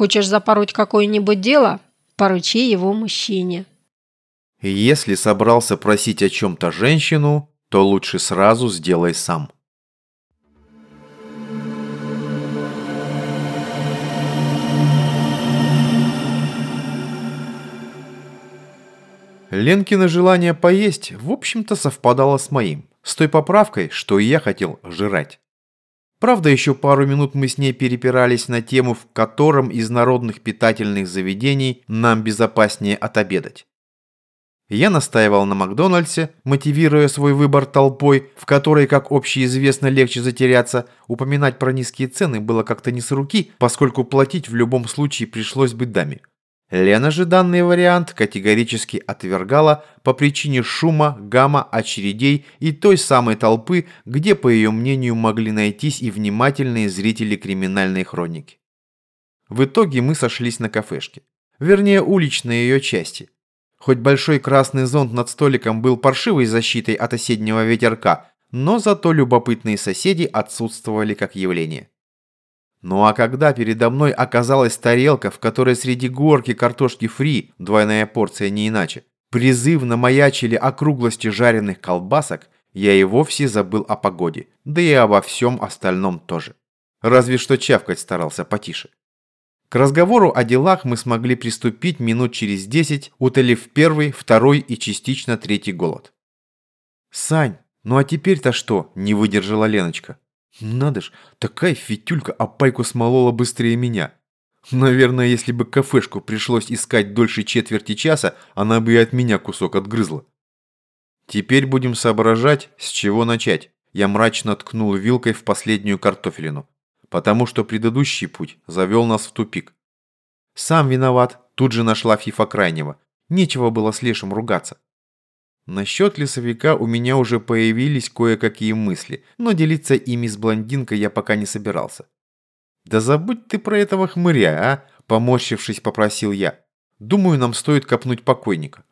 Хочешь запороть какое-нибудь дело? Поручи его мужчине. Если собрался просить о чем-то женщину, то лучше сразу сделай сам. Ленкино желание поесть, в общем-то, совпадало с моим, с той поправкой, что и я хотел жрать. Правда, еще пару минут мы с ней перепирались на тему, в котором из народных питательных заведений нам безопаснее отобедать. Я настаивал на Макдональдсе, мотивируя свой выбор толпой, в которой, как общеизвестно, легче затеряться. Упоминать про низкие цены было как-то не с руки, поскольку платить в любом случае пришлось бы даме. Лена же данный вариант категорически отвергала по причине шума, гамма, очередей и той самой толпы, где, по ее мнению, могли найтись и внимательные зрители криминальной хроники. В итоге мы сошлись на кафешке. Вернее, уличной ее части. Хоть большой красный зонт над столиком был паршивой защитой от осеннего ветерка, но зато любопытные соседи отсутствовали как явление. Ну а когда передо мной оказалась тарелка, в которой среди горки картошки фри, двойная порция не иначе, призывно маячили округлости жареных колбасок, я и вовсе забыл о погоде, да и обо всем остальном тоже. Разве что чавкать старался потише. К разговору о делах мы смогли приступить минут через десять, утолив первый, второй и частично третий голод. «Сань, ну а теперь-то что?» – не выдержала Леночка. «Надо ж, такая фитюлька опайку смолола быстрее меня. Наверное, если бы кафешку пришлось искать дольше четверти часа, она бы и от меня кусок отгрызла». «Теперь будем соображать, с чего начать». Я мрачно ткнул вилкой в последнюю картофелину потому что предыдущий путь завел нас в тупик. Сам виноват, тут же нашла Фифа Крайнего. Нечего было с Лешим ругаться. Насчет лесовика у меня уже появились кое-какие мысли, но делиться ими с блондинкой я пока не собирался. «Да забудь ты про этого хмыря, а!» – поморщившись, попросил я. «Думаю, нам стоит копнуть покойника».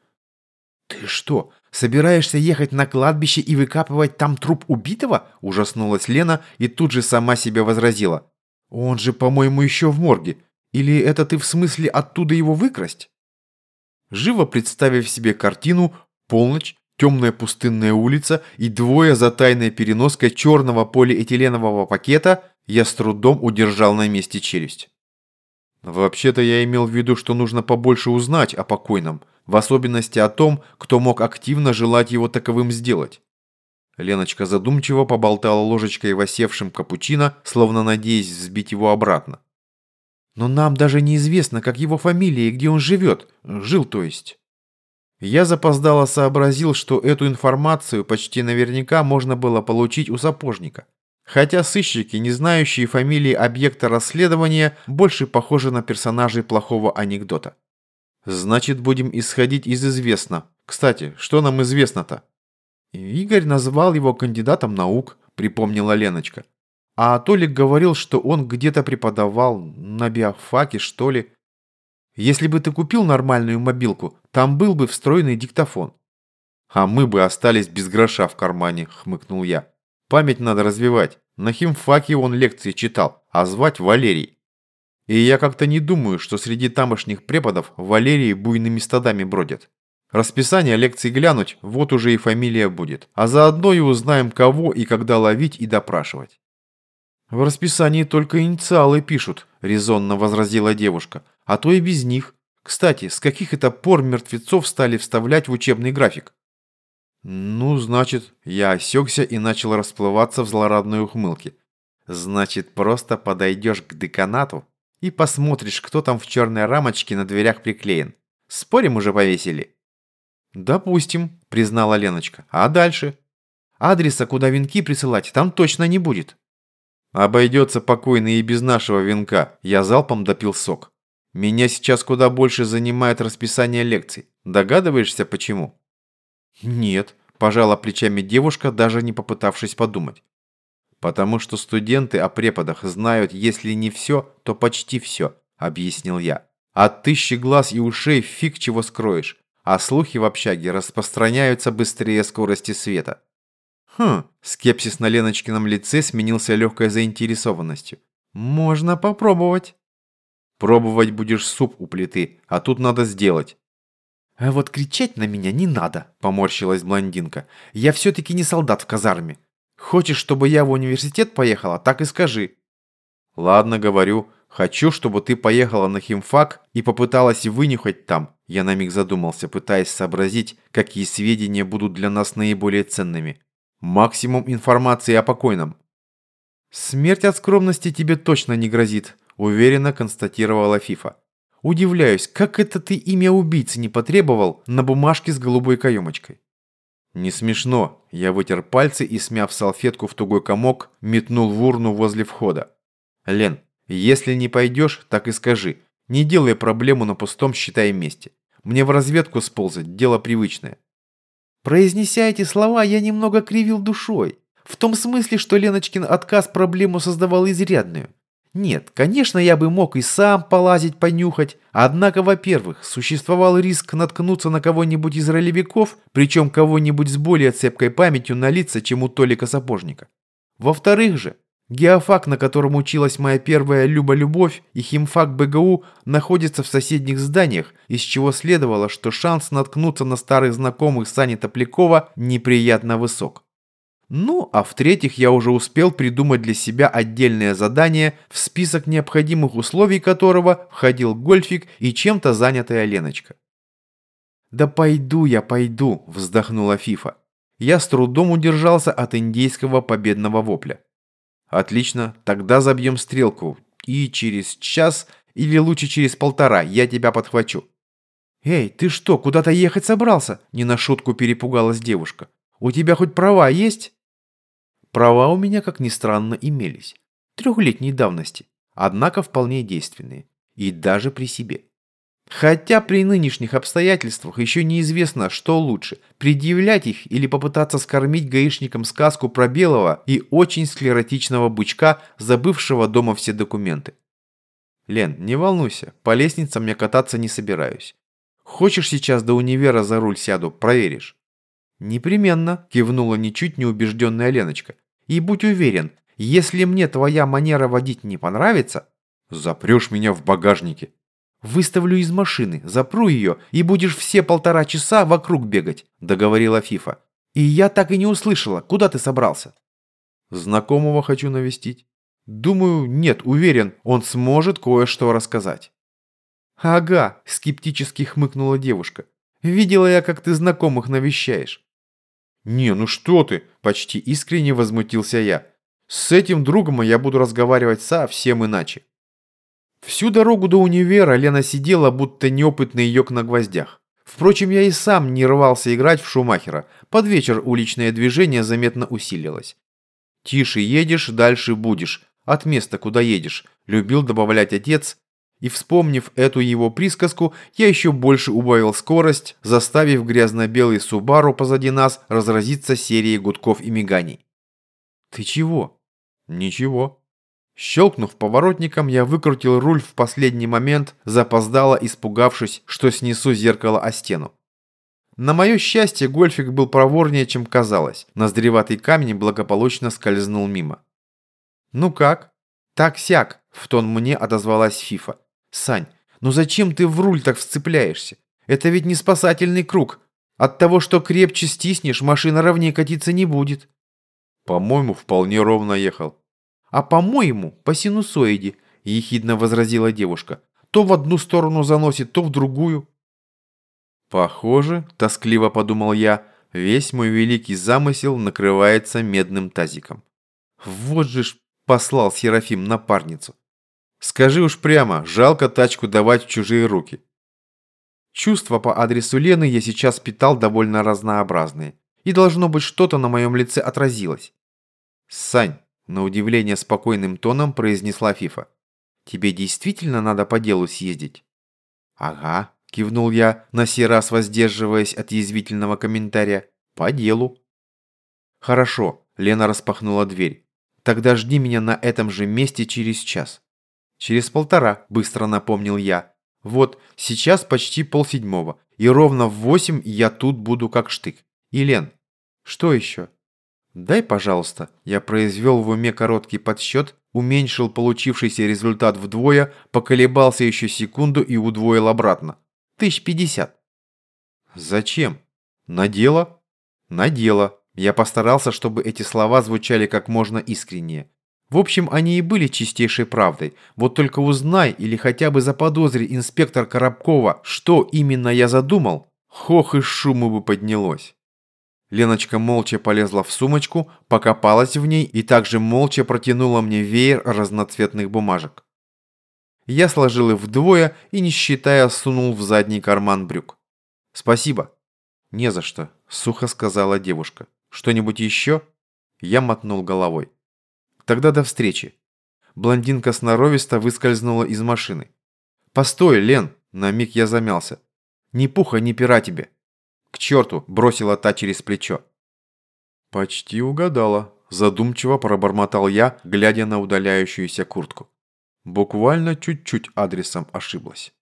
«Ты что, «Собираешься ехать на кладбище и выкапывать там труп убитого?» – ужаснулась Лена и тут же сама себе возразила. «Он же, по-моему, еще в морге. Или это ты в смысле оттуда его выкрасть?» Живо представив себе картину, полночь, темная пустынная улица и двое за тайной переноской черного полиэтиленового пакета, я с трудом удержал на месте челюсть. Вообще-то я имел в виду, что нужно побольше узнать о покойном – в особенности о том, кто мог активно желать его таковым сделать. Леночка задумчиво поболтала ложечкой в осевшем капучино, словно надеясь взбить его обратно. «Но нам даже неизвестно, как его фамилия и где он живет. Жил, то есть». Я запоздало сообразил, что эту информацию почти наверняка можно было получить у сапожника. Хотя сыщики, не знающие фамилии объекта расследования, больше похожи на персонажей плохого анекдота. Значит, будем исходить из известно. Кстати, что нам известно-то? Игорь назвал его кандидатом наук, припомнила Леночка. А Толик говорил, что он где-то преподавал, на биофаке, что ли. Если бы ты купил нормальную мобилку, там был бы встроенный диктофон. А мы бы остались без гроша в кармане, хмыкнул я. Память надо развивать. На химфаке он лекции читал, а звать Валерий. И я как-то не думаю, что среди тамошних преподов Валерии буйными стадами бродят. Расписание лекций глянуть, вот уже и фамилия будет. А заодно и узнаем, кого и когда ловить и допрашивать. «В расписании только инициалы пишут», – резонно возразила девушка. «А то и без них. Кстати, с каких это пор мертвецов стали вставлять в учебный график?» «Ну, значит...» Я осекся и начал расплываться в злорадной ухмылке. «Значит, просто подойдешь к деканату, и посмотришь, кто там в черной рамочке на дверях приклеен. Спорим, уже повесили?» «Допустим», – признала Леночка. «А дальше?» «Адреса, куда венки присылать, там точно не будет». «Обойдется покойно и без нашего венка», – я залпом допил сок. «Меня сейчас куда больше занимает расписание лекций. Догадываешься, почему?» «Нет», – пожала плечами девушка, даже не попытавшись подумать. «Потому что студенты о преподах знают, если не все, то почти все», – объяснил я. «От тысячи глаз и ушей фиг чего скроешь, а слухи в общаге распространяются быстрее скорости света». «Хм», – скепсис на Леночкином лице сменился легкой заинтересованностью. «Можно попробовать». Пробовать будешь суп у плиты, а тут надо сделать». «А вот кричать на меня не надо», – поморщилась блондинка. «Я все-таки не солдат в казарме. Хочешь, чтобы я в университет поехала, так и скажи». «Ладно, говорю. Хочу, чтобы ты поехала на химфак и попыталась вынюхать там». Я на миг задумался, пытаясь сообразить, какие сведения будут для нас наиболее ценными. Максимум информации о покойном. «Смерть от скромности тебе точно не грозит», – уверенно констатировала Фифа. «Удивляюсь, как это ты имя убийцы не потребовал на бумажке с голубой каемочкой?» «Не смешно». Я вытер пальцы и, смяв салфетку в тугой комок, метнул в урну возле входа. «Лен, если не пойдешь, так и скажи. Не делай проблему на пустом, считай месте. Мне в разведку сползать – дело привычное». Произнеся эти слова, я немного кривил душой. В том смысле, что Леночкин отказ проблему создавал изрядную. Нет, конечно, я бы мог и сам полазить, понюхать. Однако, во-первых, существовал риск наткнуться на кого-нибудь из ролевиков, причем кого-нибудь с более цепкой памятью на лица, чем у Толика Сапожника. Во-вторых же, геофак, на котором училась моя первая Люба-Любовь, и химфак БГУ находятся в соседних зданиях, из чего следовало, что шанс наткнуться на старых знакомых Сани Топлякова неприятно высок. Ну, а в-третьих, я уже успел придумать для себя отдельное задание, в список необходимых условий которого входил гольфик и чем-то занятая Леночка. «Да пойду я, пойду», – вздохнула Фифа. Я с трудом удержался от индейского победного вопля. «Отлично, тогда забьем стрелку, и через час, или лучше через полтора, я тебя подхвачу». «Эй, ты что, куда-то ехать собрался?» – не на шутку перепугалась девушка. «У тебя хоть права есть?» Права у меня, как ни странно, имелись. Трехлетней давности, однако вполне действенные. И даже при себе. Хотя при нынешних обстоятельствах еще неизвестно, что лучше – предъявлять их или попытаться скормить гаишникам сказку про белого и очень склеротичного бычка, забывшего дома все документы. Лен, не волнуйся, по лестницам я кататься не собираюсь. Хочешь сейчас до универа за руль сяду, проверишь? «Непременно», – кивнула ничуть не убежденная Леночка. «И будь уверен, если мне твоя манера водить не понравится...» «Запрешь меня в багажнике». «Выставлю из машины, запру ее, и будешь все полтора часа вокруг бегать», – договорила Фифа. «И я так и не услышала, куда ты собрался?» «Знакомого хочу навестить». «Думаю, нет, уверен, он сможет кое-что рассказать». «Ага», – скептически хмыкнула девушка. «Видела я, как ты знакомых навещаешь. «Не, ну что ты!» – почти искренне возмутился я. «С этим другом я буду разговаривать совсем иначе». Всю дорогу до универа Лена сидела, будто неопытный йог на гвоздях. Впрочем, я и сам не рвался играть в Шумахера. Под вечер уличное движение заметно усилилось. «Тише едешь, дальше будешь. От места, куда едешь», – любил добавлять отец, и вспомнив эту его присказку, я еще больше убавил скорость, заставив грязно-белый Субару позади нас разразиться серией гудков и миганий. «Ты чего?» «Ничего». Щелкнув поворотником, я выкрутил руль в последний момент, запоздало испугавшись, что снесу зеркало о стену. На мое счастье, гольфик был проворнее, чем казалось. Ноздреватый камень благополучно скользнул мимо. «Ну как?» «Так-сяк», — в тон мне отозвалась Фифа. Сань, ну зачем ты в руль так вцепляешься? Это ведь не спасательный круг. От того, что крепче стиснешь, машина ровнее катиться не будет. По-моему, вполне ровно ехал. А по-моему, по синусоиде, ехидно возразила девушка. То в одну сторону заносит, то в другую. Похоже, тоскливо подумал я, весь мой великий замысел накрывается медным тазиком. Вот же ж послал Серафим напарницу. Скажи уж прямо, жалко тачку давать в чужие руки. Чувства по адресу Лены я сейчас питал довольно разнообразные. И должно быть что-то на моем лице отразилось. «Сань», – на удивление спокойным тоном произнесла Фифа. «Тебе действительно надо по делу съездить?» «Ага», – кивнул я, на сей раз воздерживаясь от язвительного комментария. «По делу». «Хорошо», – Лена распахнула дверь. «Тогда жди меня на этом же месте через час». «Через полтора», – быстро напомнил я. «Вот, сейчас почти полседьмого, и ровно в восемь я тут буду как штык. Елен, что еще?» «Дай, пожалуйста», – я произвел в уме короткий подсчет, уменьшил получившийся результат вдвое, поколебался еще секунду и удвоил обратно. Тысяч пятьдесят. Зачем? На дело? На дело. Я постарался, чтобы эти слова звучали как можно искреннее. В общем, они и были чистейшей правдой. Вот только узнай или хотя бы заподозри инспектор Коробкова, что именно я задумал, хох и шуму бы поднялось. Леночка молча полезла в сумочку, покопалась в ней и также молча протянула мне веер разноцветных бумажек. Я сложил их вдвое и, не считая, сунул в задний карман брюк. «Спасибо». «Не за что», — сухо сказала девушка. «Что-нибудь еще?» Я мотнул головой. Тогда до встречи. Блондинка сноровисто выскользнула из машины. «Постой, Лен!» На миг я замялся. «Ни пуха, ни пера тебе!» «К черту!» – бросила та через плечо. «Почти угадала», – задумчиво пробормотал я, глядя на удаляющуюся куртку. Буквально чуть-чуть адресом ошиблась.